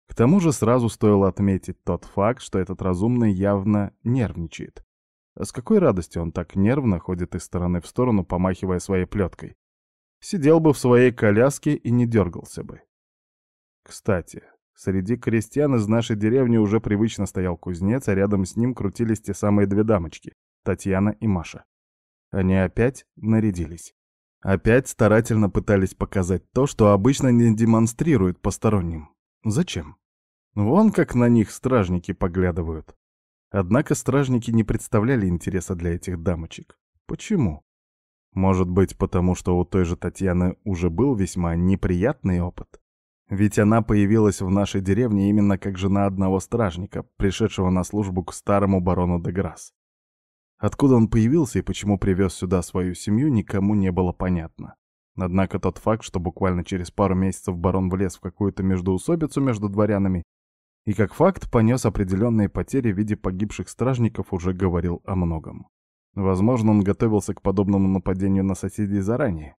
К тому же сразу стоило отметить тот факт, что этот разумный явно нервничает. С какой радостью он так нервно ходит из стороны в сторону, помахивая своей плеткой? Сидел бы в своей коляске и не дергался бы. Кстати, среди крестьян из нашей деревни уже привычно стоял кузнец, а рядом с ним крутились те самые две дамочки — Татьяна и Маша. Они опять нарядились. Опять старательно пытались показать то, что обычно не демонстрируют посторонним. Зачем? Вон как на них стражники поглядывают. Однако стражники не представляли интереса для этих дамочек. Почему? Может быть, потому что у той же Татьяны уже был весьма неприятный опыт? Ведь она появилась в нашей деревне именно как жена одного стражника, пришедшего на службу к старому барону Деграсс. Откуда он появился и почему привез сюда свою семью, никому не было понятно. Однако тот факт, что буквально через пару месяцев барон влез в какую-то междоусобицу между дворянами и как факт понес определенные потери в виде погибших стражников, уже говорил о многом. Возможно, он готовился к подобному нападению на соседей заранее.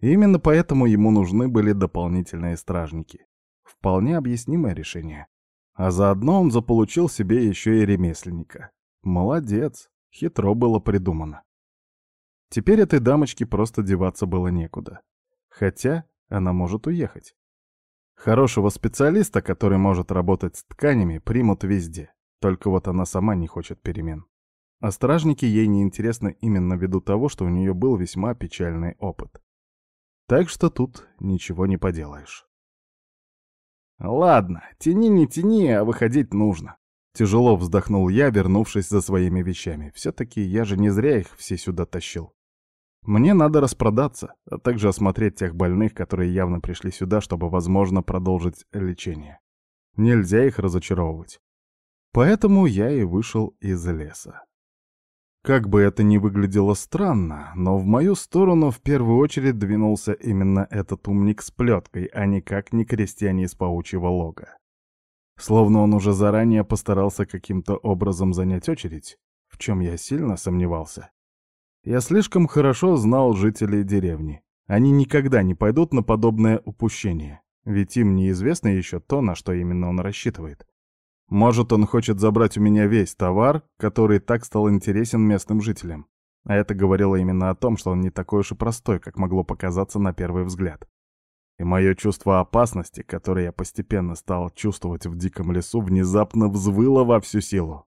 И именно поэтому ему нужны были дополнительные стражники. Вполне объяснимое решение. А заодно он заполучил себе еще и ремесленника. Молодец, хитро было придумано. Теперь этой дамочке просто деваться было некуда. Хотя она может уехать. Хорошего специалиста, который может работать с тканями, примут везде. Только вот она сама не хочет перемен. А стражники ей не интересны именно ввиду того, что у нее был весьма печальный опыт. Так что тут ничего не поделаешь. Ладно, тяни не тяни, а выходить нужно. Тяжело вздохнул я, вернувшись за своими вещами. Все-таки я же не зря их все сюда тащил. Мне надо распродаться, а также осмотреть тех больных, которые явно пришли сюда, чтобы, возможно, продолжить лечение. Нельзя их разочаровывать. Поэтому я и вышел из леса. Как бы это ни выглядело странно, но в мою сторону в первую очередь двинулся именно этот умник с плеткой, а никак не крестьяне из паучьего лога. Словно он уже заранее постарался каким-то образом занять очередь, в чем я сильно сомневался. Я слишком хорошо знал жителей деревни. Они никогда не пойдут на подобное упущение, ведь им неизвестно еще то, на что именно он рассчитывает. Может, он хочет забрать у меня весь товар, который так стал интересен местным жителям. А это говорило именно о том, что он не такой уж и простой, как могло показаться на первый взгляд. И мое чувство опасности, которое я постепенно стал чувствовать в диком лесу, внезапно взвыло во всю силу.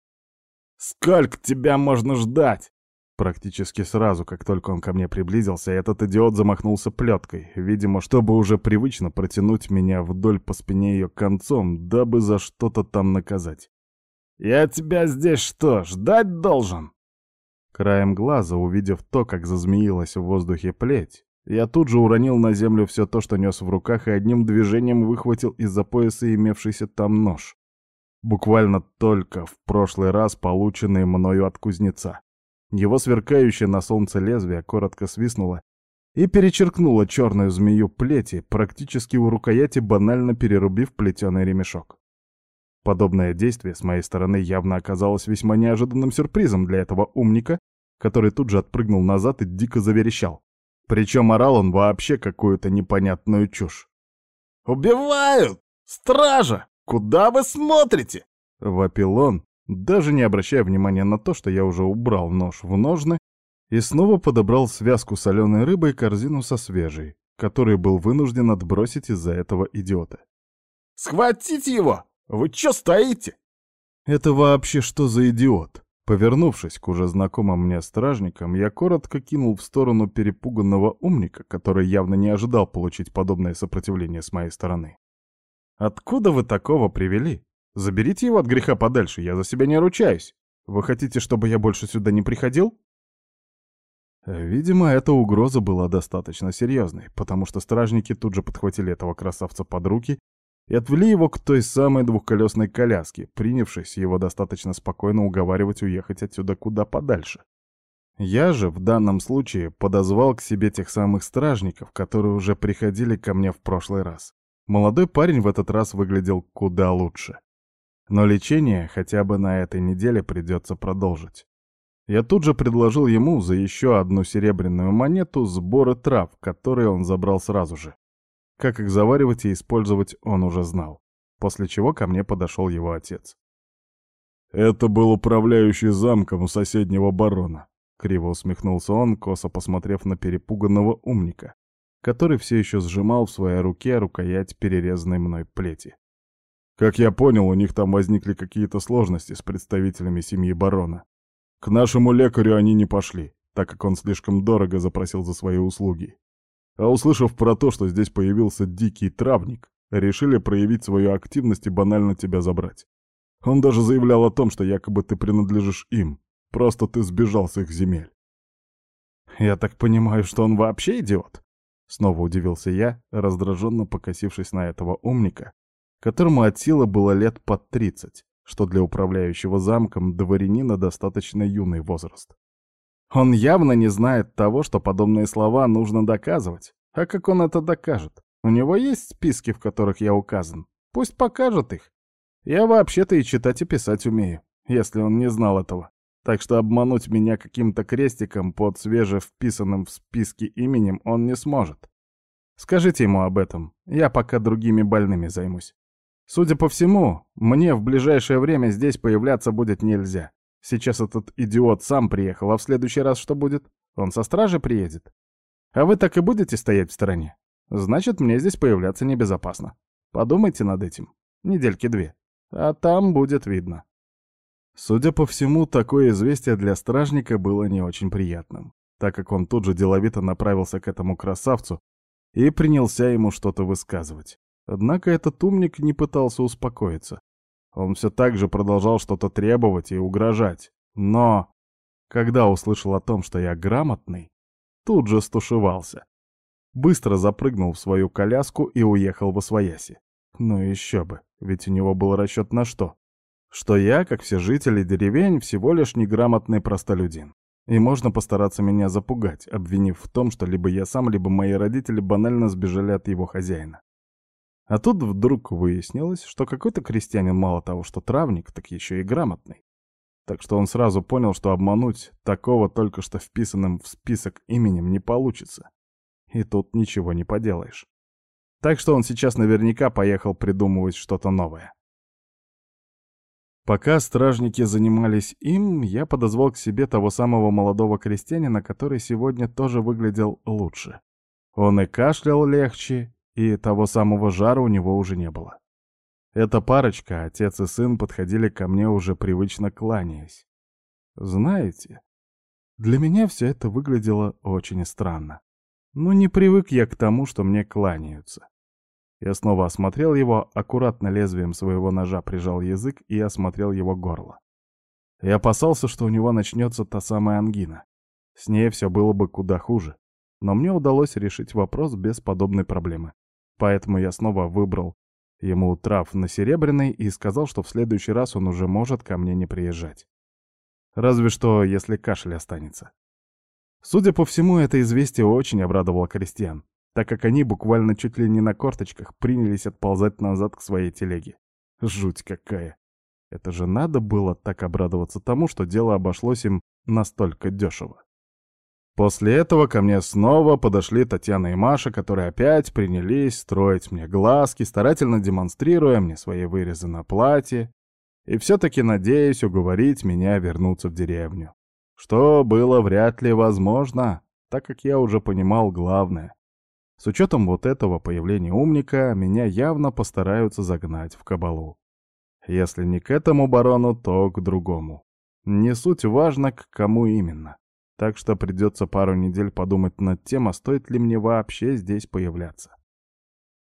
«Сколько тебя можно ждать?» Практически сразу, как только он ко мне приблизился, этот идиот замахнулся плеткой, видимо, чтобы уже привычно протянуть меня вдоль по спине ее концом, дабы за что-то там наказать. «Я тебя здесь что, ждать должен?» Краем глаза, увидев то, как зазмеилась в воздухе плеть, я тут же уронил на землю все то, что нес в руках, и одним движением выхватил из-за пояса имевшийся там нож. Буквально только в прошлый раз полученный мною от кузнеца. Его сверкающее на солнце лезвие коротко свистнуло и перечеркнуло черную змею плети, практически у рукояти банально перерубив плетеный ремешок. Подобное действие с моей стороны явно оказалось весьма неожиданным сюрпризом для этого умника, который тут же отпрыгнул назад и дико заверещал. Причем орал он вообще какую-то непонятную чушь. «Убивают! Стража! Куда вы смотрите?» — вопил он, даже не обращая внимания на то, что я уже убрал нож в ножны и снова подобрал связку соленой рыбы и корзину со свежей, который был вынужден отбросить из-за этого идиота. «Схватите его! Вы чё стоите?» «Это вообще что за идиот?» Повернувшись к уже знакомым мне стражникам, я коротко кинул в сторону перепуганного умника, который явно не ожидал получить подобное сопротивление с моей стороны. «Откуда вы такого привели? Заберите его от греха подальше, я за себя не ручаюсь. Вы хотите, чтобы я больше сюда не приходил?» Видимо, эта угроза была достаточно серьезной, потому что стражники тут же подхватили этого красавца под руки и отвели его к той самой двухколесной коляске, принявшись его достаточно спокойно уговаривать уехать отсюда куда подальше. Я же в данном случае подозвал к себе тех самых стражников, которые уже приходили ко мне в прошлый раз. Молодой парень в этот раз выглядел куда лучше. Но лечение хотя бы на этой неделе придется продолжить. Я тут же предложил ему за еще одну серебряную монету сборы трав, которые он забрал сразу же. Как их заваривать и использовать он уже знал. После чего ко мне подошел его отец. «Это был управляющий замком у соседнего барона», — криво усмехнулся он, косо посмотрев на перепуганного умника, который все еще сжимал в своей руке рукоять перерезанной мной плети. Как я понял, у них там возникли какие-то сложности с представителями семьи барона. К нашему лекарю они не пошли, так как он слишком дорого запросил за свои услуги. А услышав про то, что здесь появился дикий травник, решили проявить свою активность и банально тебя забрать. Он даже заявлял о том, что якобы ты принадлежишь им, просто ты сбежал с их земель. «Я так понимаю, что он вообще идиот?» Снова удивился я, раздраженно покосившись на этого умника, которому от силы было лет под 30, что для управляющего замком дворянина достаточно юный возраст. Он явно не знает того, что подобные слова нужно доказывать. А как он это докажет? У него есть списки, в которых я указан. Пусть покажет их. Я вообще-то и читать, и писать умею, если он не знал этого. Так что обмануть меня каким-то крестиком под свеже вписанным в списки именем он не сможет. Скажите ему об этом, я пока другими больными займусь. Судя по всему, мне в ближайшее время здесь появляться будет нельзя. Сейчас этот идиот сам приехал, а в следующий раз что будет? Он со стражи приедет. А вы так и будете стоять в стороне? Значит, мне здесь появляться небезопасно. Подумайте над этим. Недельки две. А там будет видно. Судя по всему, такое известие для стражника было не очень приятным, так как он тут же деловито направился к этому красавцу и принялся ему что-то высказывать. Однако этот умник не пытался успокоиться. Он все так же продолжал что-то требовать и угрожать. Но, когда услышал о том, что я грамотный, тут же стушевался. Быстро запрыгнул в свою коляску и уехал во свояси. Ну еще бы, ведь у него был расчет на что? Что я, как все жители деревень, всего лишь неграмотный простолюдин. И можно постараться меня запугать, обвинив в том, что либо я сам, либо мои родители банально сбежали от его хозяина. А тут вдруг выяснилось, что какой-то крестьянин мало того, что травник, так еще и грамотный. Так что он сразу понял, что обмануть такого только что вписанным в список именем не получится. И тут ничего не поделаешь. Так что он сейчас наверняка поехал придумывать что-то новое. Пока стражники занимались им, я подозвал к себе того самого молодого крестьянина, который сегодня тоже выглядел лучше. Он и кашлял легче, и того самого жара у него уже не было. Эта парочка, отец и сын, подходили ко мне уже привычно кланяясь. Знаете, для меня все это выглядело очень странно. Ну, не привык я к тому, что мне кланяются. Я снова осмотрел его, аккуратно лезвием своего ножа прижал язык и осмотрел его горло. Я опасался, что у него начнется та самая ангина. С ней все было бы куда хуже. Но мне удалось решить вопрос без подобной проблемы. Поэтому я снова выбрал ему трав на серебряный и сказал, что в следующий раз он уже может ко мне не приезжать. Разве что, если кашель останется. Судя по всему, это известие очень обрадовало крестьян, так как они буквально чуть ли не на корточках принялись отползать назад к своей телеге. Жуть какая! Это же надо было так обрадоваться тому, что дело обошлось им настолько дешево. После этого ко мне снова подошли Татьяна и Маша, которые опять принялись строить мне глазки, старательно демонстрируя мне свои вырезы на платье, и все-таки надеясь уговорить меня вернуться в деревню. Что было вряд ли возможно, так как я уже понимал главное. С учетом вот этого появления умника, меня явно постараются загнать в кабалу. Если не к этому барону, то к другому. Не суть важно, к кому именно. Так что придется пару недель подумать над тем, а стоит ли мне вообще здесь появляться.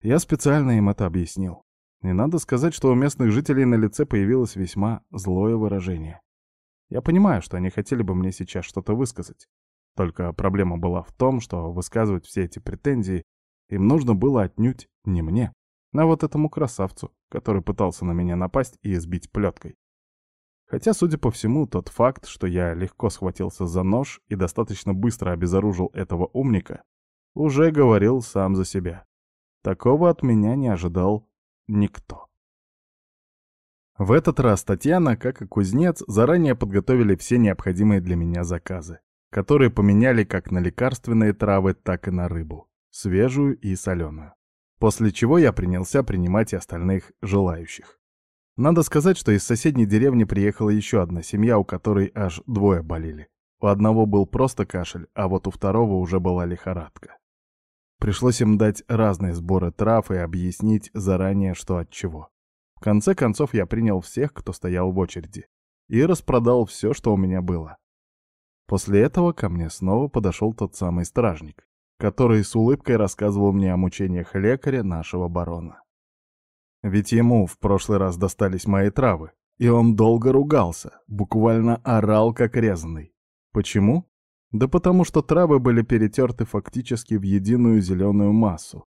Я специально им это объяснил. И надо сказать, что у местных жителей на лице появилось весьма злое выражение. Я понимаю, что они хотели бы мне сейчас что-то высказать. Только проблема была в том, что высказывать все эти претензии им нужно было отнюдь не мне, а вот этому красавцу, который пытался на меня напасть и избить плеткой. Хотя, судя по всему, тот факт, что я легко схватился за нож и достаточно быстро обезоружил этого умника, уже говорил сам за себя. Такого от меня не ожидал никто. В этот раз Татьяна, как и кузнец, заранее подготовили все необходимые для меня заказы, которые поменяли как на лекарственные травы, так и на рыбу, свежую и соленую. После чего я принялся принимать и остальных желающих. Надо сказать, что из соседней деревни приехала еще одна семья, у которой аж двое болели. У одного был просто кашель, а вот у второго уже была лихорадка. Пришлось им дать разные сборы трав и объяснить заранее, что от чего. В конце концов, я принял всех, кто стоял в очереди, и распродал все, что у меня было. После этого ко мне снова подошел тот самый стражник, который с улыбкой рассказывал мне о мучениях лекаря нашего барона. Ведь ему в прошлый раз достались мои травы, и он долго ругался, буквально орал как резанный. Почему? Да потому что травы были перетерты фактически в единую зеленую массу.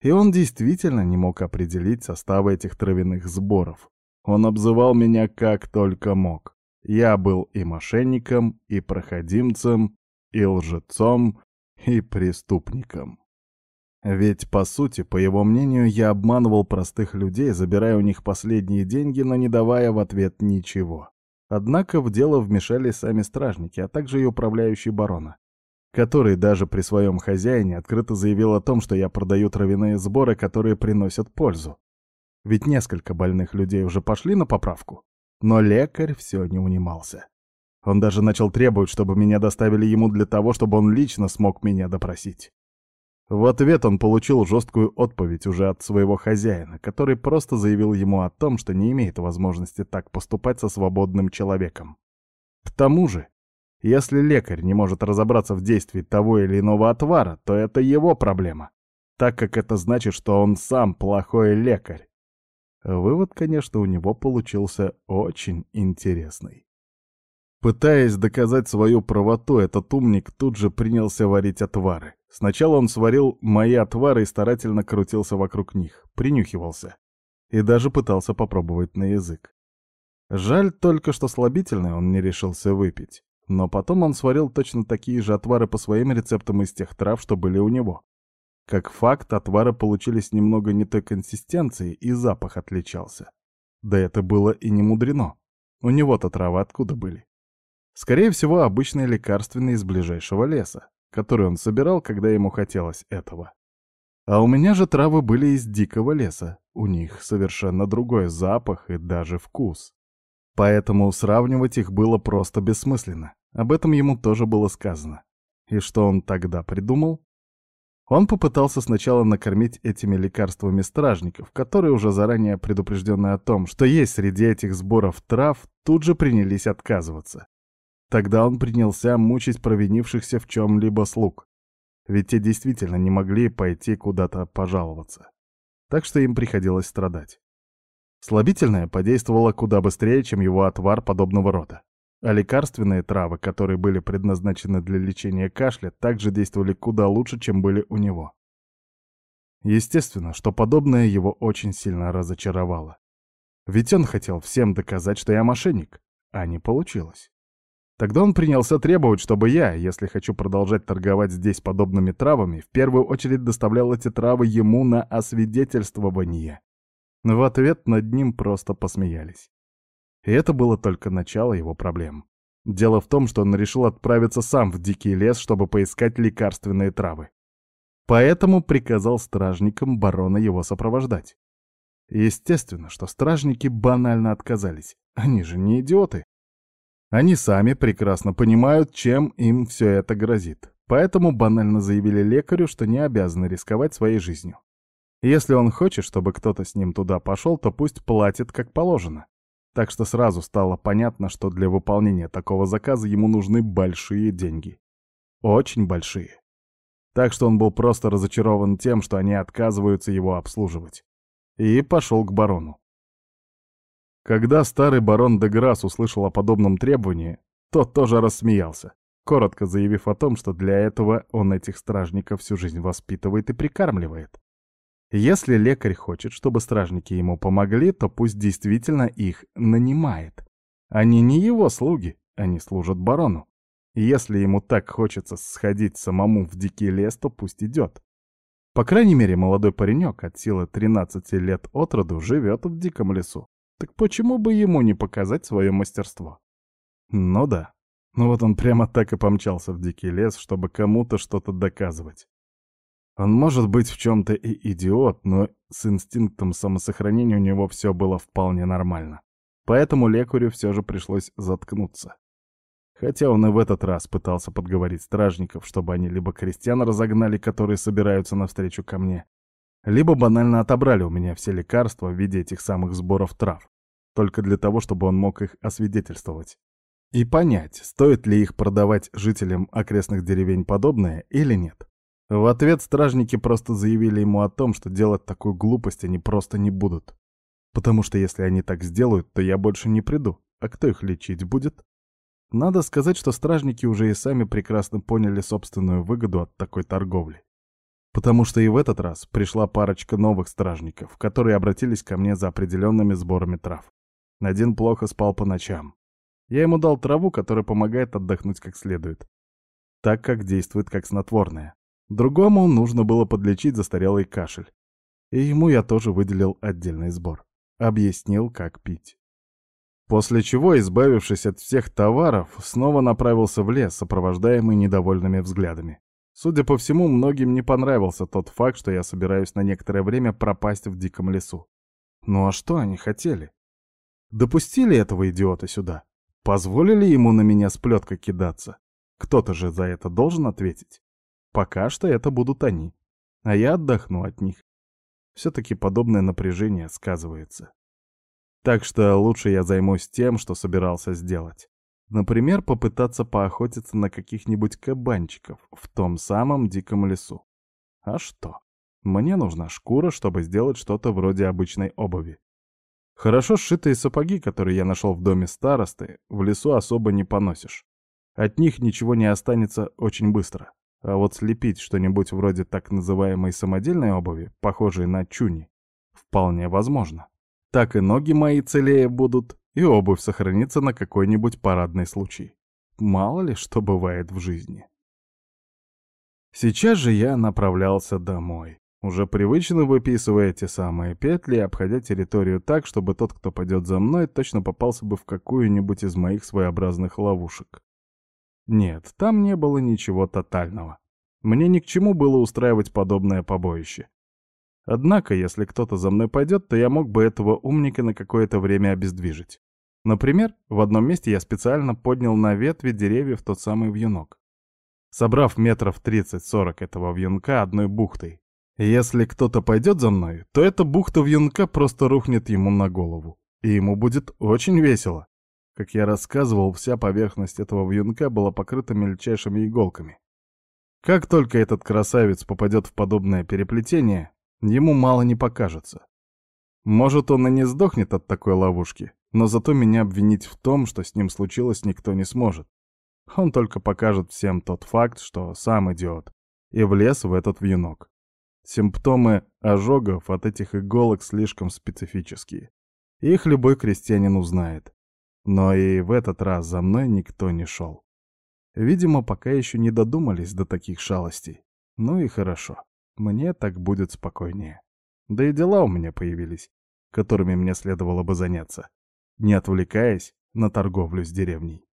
И он действительно не мог определить составы этих травяных сборов. Он обзывал меня как только мог. Я был и мошенником, и проходимцем, и лжецом, и преступником. Ведь, по сути, по его мнению, я обманывал простых людей, забирая у них последние деньги, но не давая в ответ ничего. Однако в дело вмешали сами стражники, а также и управляющий барона, который даже при своем хозяине открыто заявил о том, что я продаю травяные сборы, которые приносят пользу. Ведь несколько больных людей уже пошли на поправку. Но лекарь все не унимался. Он даже начал требовать, чтобы меня доставили ему для того, чтобы он лично смог меня допросить. В ответ он получил жесткую отповедь уже от своего хозяина, который просто заявил ему о том, что не имеет возможности так поступать со свободным человеком. К тому же, если лекарь не может разобраться в действии того или иного отвара, то это его проблема, так как это значит, что он сам плохой лекарь. Вывод, конечно, у него получился очень интересный. Пытаясь доказать свою правоту, этот умник тут же принялся варить отвары. Сначала он сварил мои отвары и старательно крутился вокруг них, принюхивался. И даже пытался попробовать на язык. Жаль только, что слабительное он не решился выпить. Но потом он сварил точно такие же отвары по своим рецептам из тех трав, что были у него. Как факт, отвары получились немного не той консистенции, и запах отличался. Да это было и не мудрено. У него-то травы откуда были? Скорее всего, обычные лекарственные из ближайшего леса, который он собирал, когда ему хотелось этого. А у меня же травы были из дикого леса. У них совершенно другой запах и даже вкус. Поэтому сравнивать их было просто бессмысленно. Об этом ему тоже было сказано. И что он тогда придумал? Он попытался сначала накормить этими лекарствами стражников, которые уже заранее предупреждены о том, что есть среди этих сборов трав, тут же принялись отказываться. Тогда он принялся мучить провинившихся в чем-либо слуг. Ведь те действительно не могли пойти куда-то пожаловаться. Так что им приходилось страдать. Слабительное подействовало куда быстрее, чем его отвар подобного рода. А лекарственные травы, которые были предназначены для лечения кашля, также действовали куда лучше, чем были у него. Естественно, что подобное его очень сильно разочаровало. Ведь он хотел всем доказать, что я мошенник, а не получилось. Тогда он принялся требовать, чтобы я, если хочу продолжать торговать здесь подобными травами, в первую очередь доставлял эти травы ему на освидетельствование. В ответ над ним просто посмеялись. И это было только начало его проблем. Дело в том, что он решил отправиться сам в дикий лес, чтобы поискать лекарственные травы. Поэтому приказал стражникам барона его сопровождать. Естественно, что стражники банально отказались. Они же не идиоты. Они сами прекрасно понимают, чем им все это грозит. Поэтому банально заявили лекарю, что не обязаны рисковать своей жизнью. Если он хочет, чтобы кто-то с ним туда пошел, то пусть платит как положено. Так что сразу стало понятно, что для выполнения такого заказа ему нужны большие деньги. Очень большие. Так что он был просто разочарован тем, что они отказываются его обслуживать. И пошел к барону. Когда старый барон Деграсс услышал о подобном требовании, тот тоже рассмеялся, коротко заявив о том, что для этого он этих стражников всю жизнь воспитывает и прикармливает. Если лекарь хочет, чтобы стражники ему помогли, то пусть действительно их нанимает. Они не его слуги, они служат барону. Если ему так хочется сходить самому в дикий лес, то пусть идет. По крайней мере, молодой паренек от силы 13 лет от роду живет в диком лесу. Так почему бы ему не показать свое мастерство? Ну да. Ну вот он прямо так и помчался в дикий лес, чтобы кому-то что-то доказывать. Он может быть в чем-то и идиот, но с инстинктом самосохранения у него все было вполне нормально. Поэтому лекарю все же пришлось заткнуться. Хотя он и в этот раз пытался подговорить стражников, чтобы они либо крестьян разогнали, которые собираются навстречу ко мне, либо банально отобрали у меня все лекарства в виде этих самых сборов трав, только для того, чтобы он мог их освидетельствовать. И понять, стоит ли их продавать жителям окрестных деревень подобное или нет. В ответ стражники просто заявили ему о том, что делать такую глупость они просто не будут. Потому что если они так сделают, то я больше не приду. А кто их лечить будет? Надо сказать, что стражники уже и сами прекрасно поняли собственную выгоду от такой торговли. Потому что и в этот раз пришла парочка новых стражников, которые обратились ко мне за определенными сборами трав. Один плохо спал по ночам. Я ему дал траву, которая помогает отдохнуть как следует, так как действует как снотворное. Другому нужно было подлечить застарелый кашель. И ему я тоже выделил отдельный сбор. Объяснил, как пить. После чего, избавившись от всех товаров, снова направился в лес, сопровождаемый недовольными взглядами. Судя по всему, многим не понравился тот факт, что я собираюсь на некоторое время пропасть в диком лесу. Ну а что они хотели? Допустили этого идиота сюда? Позволили ему на меня с плеткой кидаться? Кто-то же за это должен ответить. Пока что это будут они. а я отдохну от них. Все-таки подобное напряжение сказывается. Так что лучше я займусь тем, что собирался сделать. Например, попытаться поохотиться на каких-нибудь кабанчиков в том самом диком лесу. А что? Мне нужна шкура, чтобы сделать что-то вроде обычной обуви. Хорошо сшитые сапоги, которые я нашел в доме старосты, в лесу особо не поносишь. От них ничего не останется очень быстро. А вот слепить что-нибудь вроде так называемой самодельной обуви, похожей на чуни, вполне возможно. Так и ноги мои целее будут, и обувь сохранится на какой-нибудь парадный случай. Мало ли что бывает в жизни. Сейчас же я направлялся домой, уже привычно выписывая те самые петли, обходя территорию так, чтобы тот, кто пойдет за мной, точно попался бы в какую-нибудь из моих своеобразных ловушек. Нет, там не было ничего тотального. Мне ни к чему было устраивать подобное побоище. Однако, если кто-то за мной пойдет, то я мог бы этого умника на какое-то время обездвижить. Например, в одном месте я специально поднял на ветви деревьев тот самый вьюнок. Собрав метров 30-40 этого вьюнка одной бухтой. Если кто-то пойдет за мной, то эта бухта вьюнка просто рухнет ему на голову. И ему будет очень весело. Как я рассказывал, вся поверхность этого вьюнка была покрыта мельчайшими иголками. Как только этот красавец попадет в подобное переплетение, ему мало не покажется. Может, он и не сдохнет от такой ловушки, но зато меня обвинить в том, что с ним случилось, никто не сможет. Он только покажет всем тот факт, что сам идиот, и влез в этот вьюнок. Симптомы ожогов от этих иголок слишком специфические. Их любой крестьянин узнает. Но и в этот раз за мной никто не шел. Видимо, пока еще не додумались до таких шалостей. Ну и хорошо. Мне так будет спокойнее. Да и дела у меня появились, которыми мне следовало бы заняться, не отвлекаясь на торговлю с деревней.